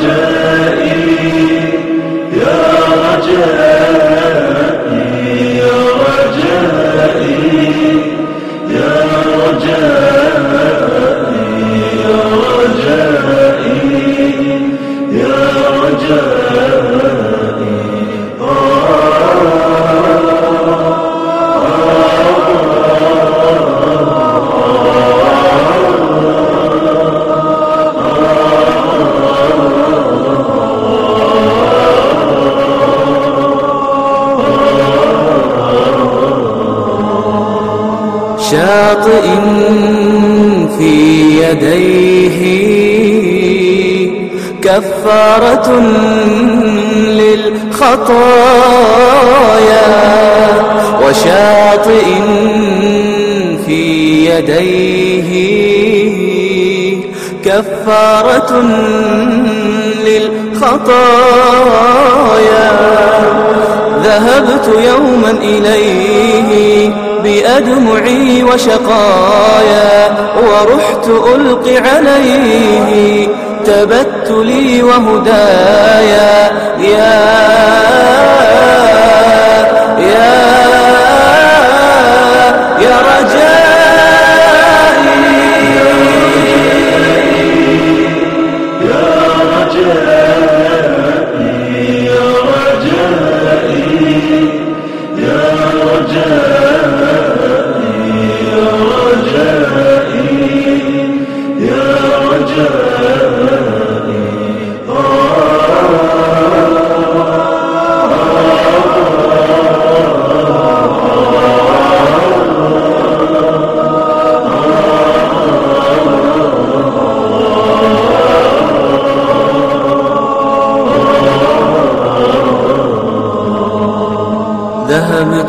soldiers. وشاطئ في يديه. كفارة للخطايا وشاطئ في يديه. كفارة للخطايا. ذهبت يوما إليه بأدمعي وشقايا ورحت ألقي عليه تبتلي وهدايا. يا يا يا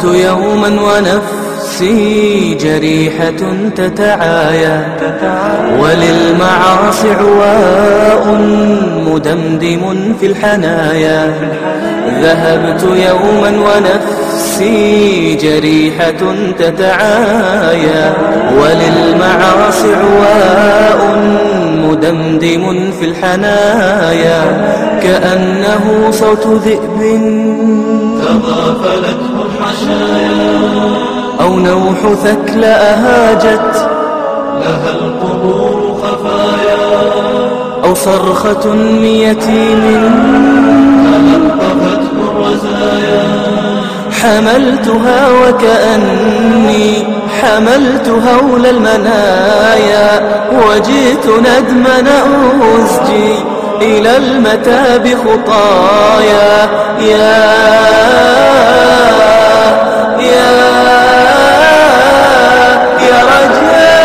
ذهبت يوما ونفسي جريحة تتعايا. وللمعاصي عواء مدمدم في الحنايا. ذهبت يوما ونفسي جريحة تتعايا. وللمعاصي عواء مدمدم في الحنايا كأنه صوت ذئب. تغافلته الحشايا. أو نوح ثكل أهاجت. لها القبور خفايا. أو صرخة من يتيم. تلقفته الرزايا. حملتها وكأني حملت هول المنايا وجئت ندمن أزجي إلى المتاب خطايا. يا يا يا رجائي.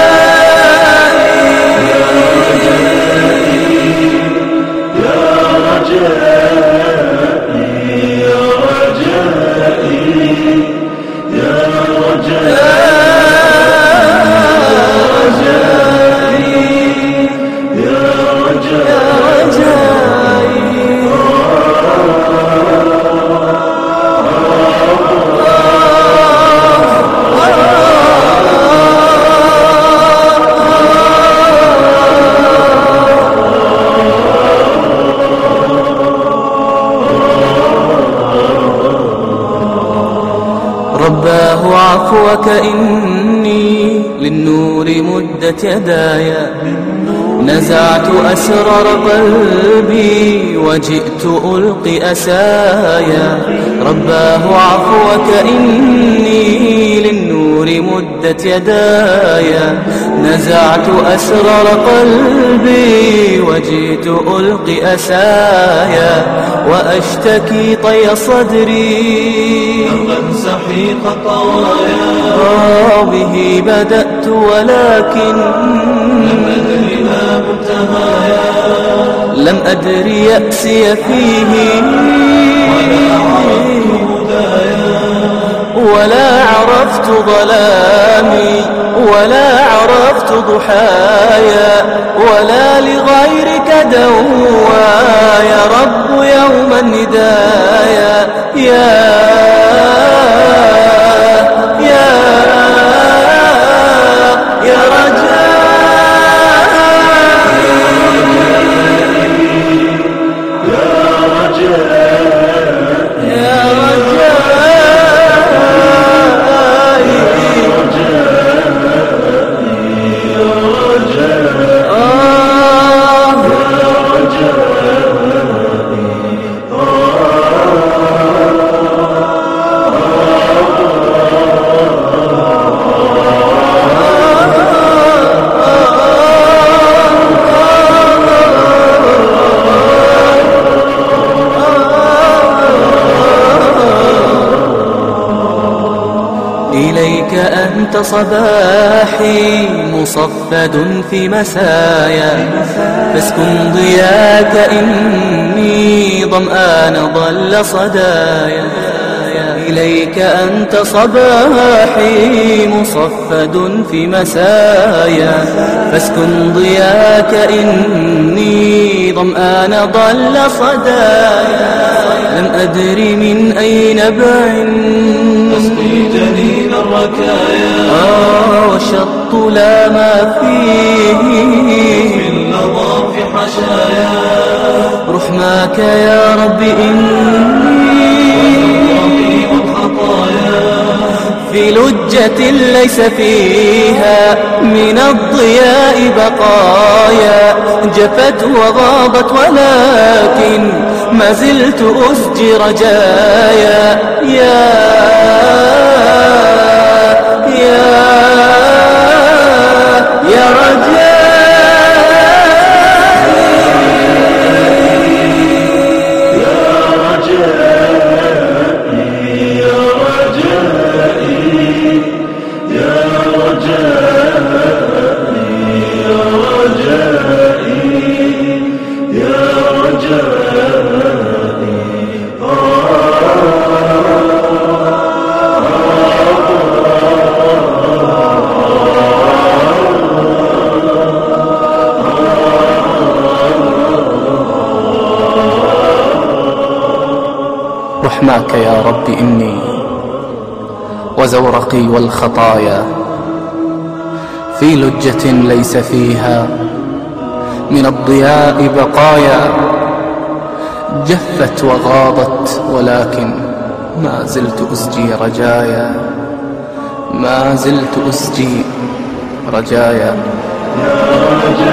رباه عفوك إني للنور مدت يدايا نزعت أسرار قلبي وجئت ألقي أسايا. رباه عفوك إني مدت يدايا نزعت أسرار قلبي وجئت ألقي أسايا وأشتكي طي صدري. قد سحيق طوايا. به بدأت ولكن أدري ما منتهايا لم أدر يأسي فيه. ولا عرفت ظلامي ولا عرفت ضحايا ولا لغيرك دوا يا رب يوم الندايا يا يا يا رجاء إليك أنت صباحي مصفد في مسايا. فاسكن ضياك إني ظمآن ضل صدايا. إليك أنت صباحي مصفد في مسايا. فاسكن ضياك إني ظمآن ضل صدايا. لم أدري من أي نبع الركايا آه والشط لا ما فيه في اللظى في حشايا رحماك يا رب إني في لجة ليس فيها من الضياء بقايا جفت وغابت ولكن ما زلت أسجي رجايا يا يا رحماك يا رب إني وزورقي والخطايا في لجة ليس فيها من الضياء بقايا جفت وغابت ولكن ما زلت أسجي رجايا ما زلت أسجي رجايا. رجائي